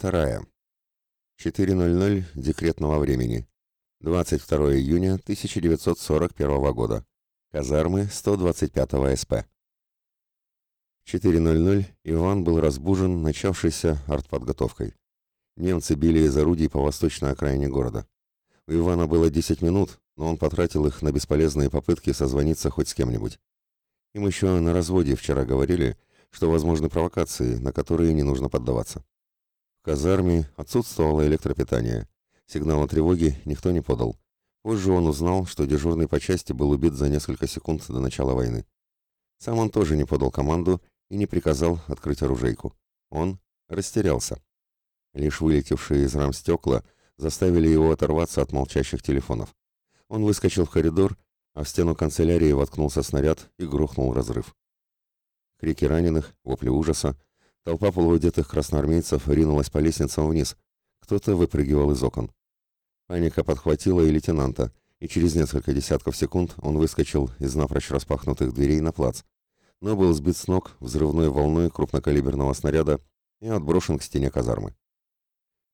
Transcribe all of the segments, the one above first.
вторая. 4.00 декретного времени. 22 июня 1941 года. Казармы 125 СП. 4.00 Иван был разбужен начавшейся артподготовкой. Немцы били из орудий по восточной окраине города. У Ивана было 10 минут, но он потратил их на бесполезные попытки созвониться хоть с кем-нибудь. Им еще на разводе вчера говорили, что возможны провокации, на которые не нужно поддаваться. В казарме отсутствовало электропитание. Сигнала тревоги никто не подал. Позже он узнал, что дежурный по части был убит за несколько секунд до начала войны. Сам он тоже не подал команду и не приказал открыть оружейку. Он растерялся. Лишь вылетевшие из рам стекла заставили его оторваться от молчащих телефонов. Он выскочил в коридор, а в стену канцелярии воткнулся снаряд и грохнул разрыв. Крики раненых, вопли ужаса. Толпа полуодетых красноармейцев ринулась по лестницам вниз. Кто-то выпрыгивал из окон. Паника подхватила и лейтенанта, и через несколько десятков секунд он выскочил из напрочь распахнутых дверей на плац, но был сбит с ног взрывной волной крупнокалиберного снаряда и отброшен к стене казармы.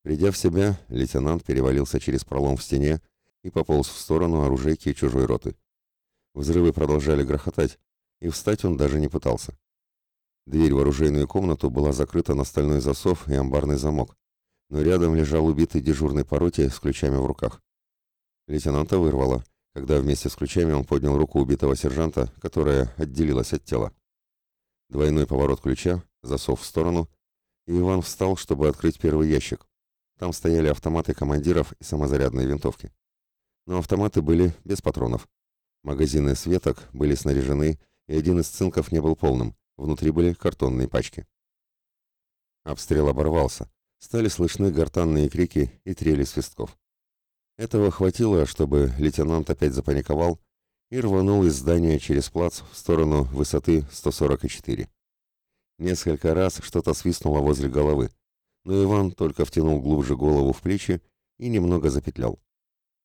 Придя в себя, лейтенант перевалился через пролом в стене и пополз в сторону оружейки чужой роты. Взрывы продолжали грохотать, и встать он даже не пытался. Дверь в оружейную комнату была закрыта на стальной засов и амбарный замок, но рядом лежал убитый дежурный по роте с ключами в руках. Лейтенанта вырвало, когда вместе с ключами он поднял руку убитого сержанта, которая отделилась от тела. Двойной поворот ключа, засов в сторону, и Иван встал, чтобы открыть первый ящик. Там стояли автоматы командиров и самозарядные винтовки. Но автоматы были без патронов. Магазины светок были снаряжены, и один из цинков не был полным. Внутри были картонные пачки. Обстрел оборвался. Стали слышны гортанные крики и трели свистков. Этого хватило, чтобы лейтенант опять запаниковал и рванул из здания через плац в сторону высоты 144. Несколько раз что-то свистнуло возле головы но Иван только втянул глубже голову в плечи и немного запетлял.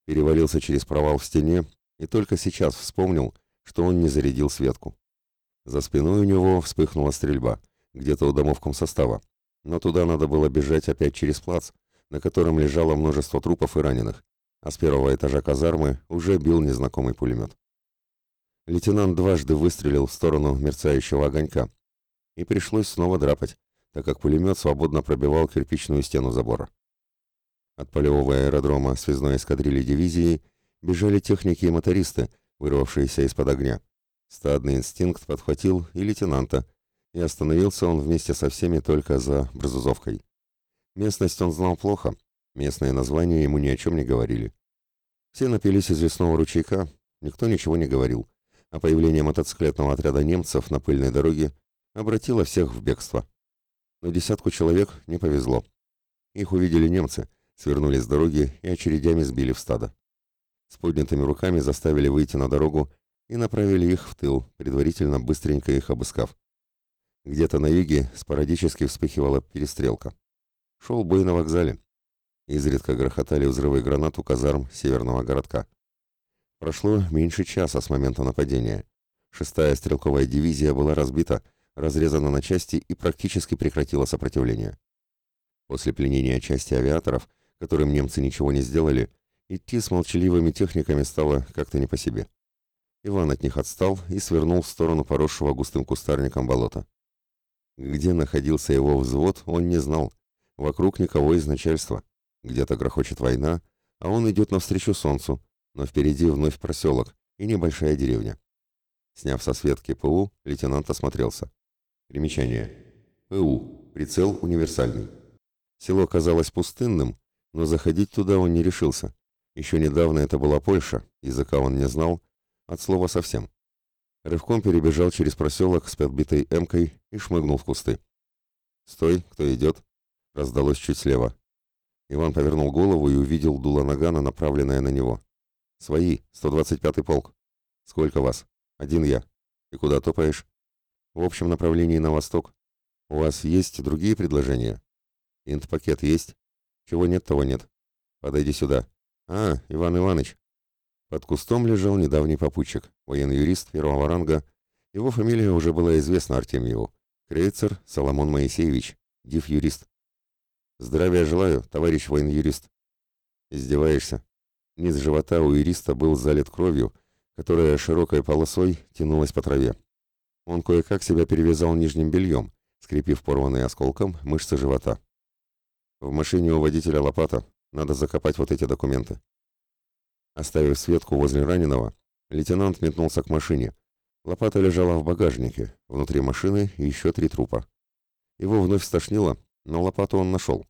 Перевалился через провал в стене и только сейчас вспомнил, что он не зарядил Светку. За спиной у него вспыхнула стрельба, где-то у домов комсостава, но туда надо было бежать опять через плац, на котором лежало множество трупов и раненых, а с первого этажа казармы уже бил незнакомый пулемет. Лейтенант дважды выстрелил в сторону мерцающего огонька, и пришлось снова драпать, так как пулемет свободно пробивал кирпичную стену забора. От полевого аэродрома связной эскадрильи дивизии бежали техники и мотористы, вырвавшиеся из-под огня. Стадный инстинкт подхватил и лейтенанта, и остановился он вместе со всеми только за Брзузовкой. Местность он знал плохо, местные названия ему ни о чем не говорили. Все напились из лесного ручейка, никто ничего не говорил, а появление мотоциклетного отряда немцев на пыльной дороге обратило всех в бегство но десятку человек не повезло. Их увидели немцы, свернули с дороги и очередями сбили в стадо. С поднятыми руками заставили выйти на дорогу и направили их в тыл, предварительно быстренько их обыскав. Где-то на юге спорадически вспыхивала перестрелка. Шел бой на вокзале. Изредка грохотали взрывы гранат у казарм северного городка. Прошло меньше часа с момента нападения. Шестая стрелковая дивизия была разбита, разрезана на части и практически прекратила сопротивление. После пленения части авиаторов, которым немцы ничего не сделали, идти с молчаливыми техниками стало как-то не по себе. Иван от них отстал и свернул в сторону поросшего густым кустарником болота. Где находился его взвод, он не знал. Вокруг никого из начальства. Где-то грохочет война, а он идет навстречу солнцу, но впереди вновь проселок и небольшая деревня. Сняв со светки ПУ, лейтенант осмотрелся. Примечание. ПУ. Прицел универсальный. Село казалось пустынным, но заходить туда он не решился. Еще недавно это была Польша, языка он не знал, от слова совсем. Рывком перебежал через проселок с подбитой эмкой и шмыгнул в кусты. «Стой, кто идет?» — раздалось чуть слева. Иван повернул голову и увидел дуло нагана, направленное на него. «Свои, 125-й полк. Сколько вас?» «Один я. И куда топаешь?» в общем направлении на восток. У вас есть другие предложения? Инт-пакет есть? Чего нет, того нет. Подойди сюда. А, Иван Иванович. Под кустом лежал недавний попутчик, военный юрист первого ранга. Его фамилия уже была известна Артемьеву. Крейцер Соломон Моисеевич, див-юрист. Здравия желаю, товарищ воен-юрист. Издеваешься? Низ живота у юриста был залит кровью, которая широкой полосой тянулась по траве. Он кое-как себя перевязал нижним бельем, скрепив порванный осколком мышцы живота. В машине у водителя лопата, надо закопать вот эти документы. Оставив Светку возле раненого, лейтенант метнулся к машине. Лопата лежала в багажнике, внутри машины еще три трупа. Его вновь стошнило, но лопату он нашел.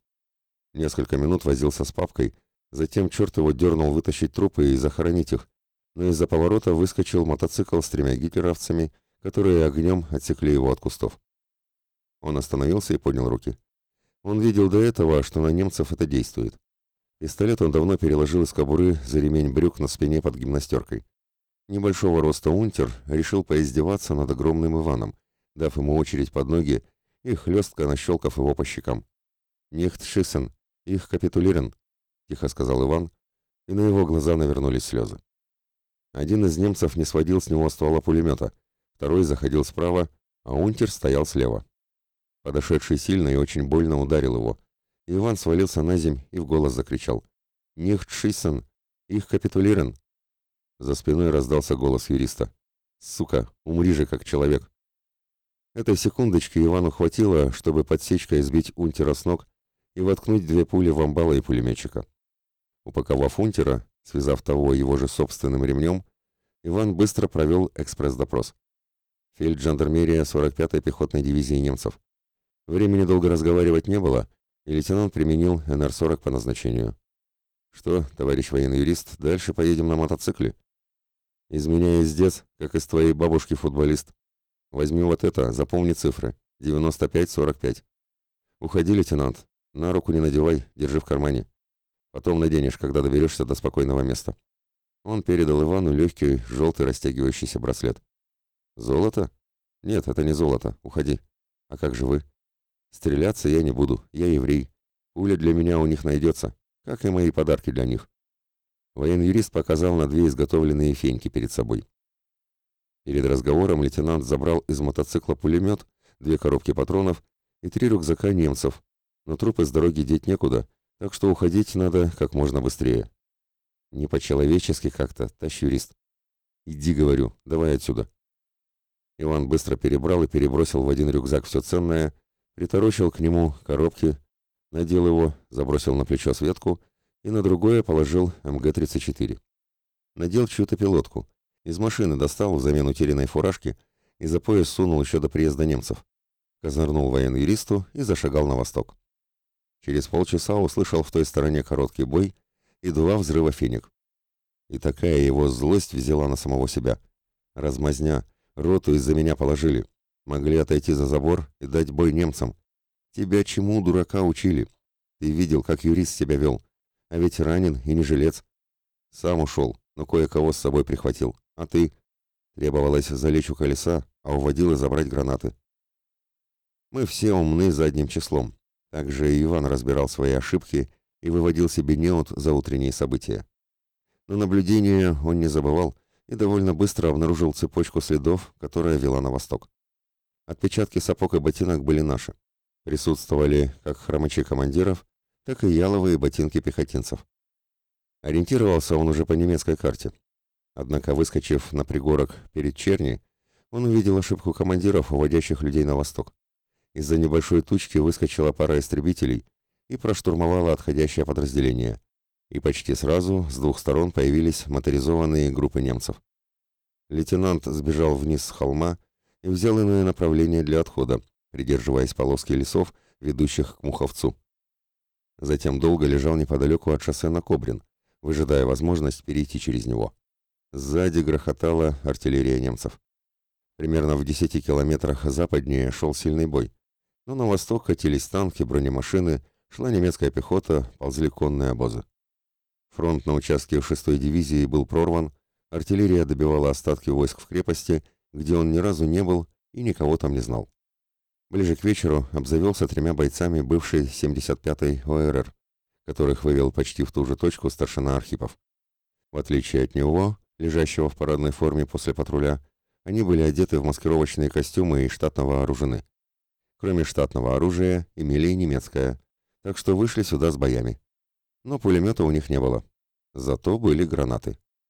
Несколько минут возился с папкой, затем черт его дернул вытащить трупы и захоронить их, но из-за поворота выскочил мотоцикл с тремя гитлеровцами, которые огнем отсекли его от кустов. Он остановился и поднял руки. Он видел до этого, что на немцев это действует. Пистолет он давно переложил из кобуры за ремень брюк на спине под гимнастеркой. Небольшого роста унтер решил поиздеваться над огромным Иваном, дав ему очередь под ноги и хлестко нащелкав его по щекам. «Нихт шиссен, их капитулирен», — тихо сказал Иван, и на его глаза навернулись слезы. Один из немцев не сводил с него ствола пулемета, второй заходил справа, а унтер стоял слева. Подошедший сильно и очень больно ударил его. Иван свалился на земь и в голос закричал. «Нихт шиссен, их капитулирен». За спиной раздался голос юриста. «Сука, умри же как человек!» Этой секундочки Ивану хватило, чтобы подсечкой сбить унтера с ног и воткнуть две пули в амбала и пулеметчика. Упаковав унтера, связав того его же собственным ремнем, Иван быстро провел экспресс-допрос. Фельджандармерия 45-й пехотной дивизии немцев. Времени долго разговаривать не было, и лейтенант применил НР-40 по назначению. «Что, товарищ военный юрист, дальше поедем на мотоцикле?» «Из меня издец, как из твоей бабушки футболист. Возьми вот это, запомни цифры. 95-45. Уходи, лейтенант. На руку не надевай, держи в кармане. Потом наденешь, когда доберешься до спокойного места». Он передал Ивану легкий, желтый растягивающийся браслет. «Золото? Нет, это не золото. Уходи. А как же вы?» «Стреляться я не буду. Я еврей. Пуля для меня у них найдется, как и мои подарки для них». Военный юрист показал на две изготовленные феньки перед собой. Перед разговором лейтенант забрал из мотоцикла пулемет, две коробки патронов и три рюкзака немцев, но трупы с дороги деть некуда, так что уходить надо как можно быстрее. Не по-человечески как-то, тащ юрист. Иди, говорю, давай отсюда. Иван быстро перебрал и перебросил в один рюкзак все ценное, приторочил к нему коробки, надел его, забросил на плечо Светку и на другое положил МГ-34. Надел чью-то пилотку. Из машины достал взамен утерянной фуражки и за пояс сунул еще до приезда немцев. Козырнул воен-юристу и зашагал на восток. Через полчаса услышал в той стороне короткий бой и два взрыва феник. И такая его злость взяла на самого себя. Размазня, роту из-за меня положили. Могли отойти за забор и дать бой немцам. Тебя чему, дурака, учили? Ты видел, как юрист себя вел. А ведь ранен и не жилец. Сам ушел, но кое-кого с собой прихватил. А ты? Требовалось залечь у колеса, а уводил и забрать гранаты. Мы все умны задним числом. Также и Иван разбирал свои ошибки и выводил себе неот за утренние события. Но наблюдение он не забывал и довольно быстро обнаружил цепочку следов, которая вела на восток. Отпечатки сапог и ботинок были наши. Присутствовали как хромачи командиров, так и яловые ботинки пехотинцев. Ориентировался он уже по немецкой карте. Однако, выскочив на пригорок перед Черни, он увидел ошибку командиров, уводящих людей на восток. Из-за небольшой тучки выскочила пара истребителей и проштурмовала отходящее подразделение. И почти сразу с двух сторон появились моторизованные группы немцев. Лейтенант сбежал вниз с холма и взял иное направление для отхода, придерживаясь полоски лесов, ведущих к Муховцу. Затем долго лежал неподалеку от шоссе на Кобрин, выжидая возможность перейти через него. Сзади грохотала артиллерия немцев. Примерно в 10 километрах западнее шел сильный бой. Но на восток катились танки, бронемашины, шла немецкая пехота, ползли конные обозы. Фронт на участке 6-й дивизии был прорван, артиллерия добивала остатки войск в крепости, где он ни разу не был и никого там не знал. Ближе к вечеру обзавелся тремя бойцами бывшей 75-й ОРР, которых вывел почти в ту же точку старшина Архипов. В отличие от него, лежащего в парадной форме после патруля, они были одеты в маскировочные костюмы и штатно вооружены. Кроме штатного оружия, имели и немецкое, так что вышли сюда с боями. Но пулемета у них не было. Зато были гранаты.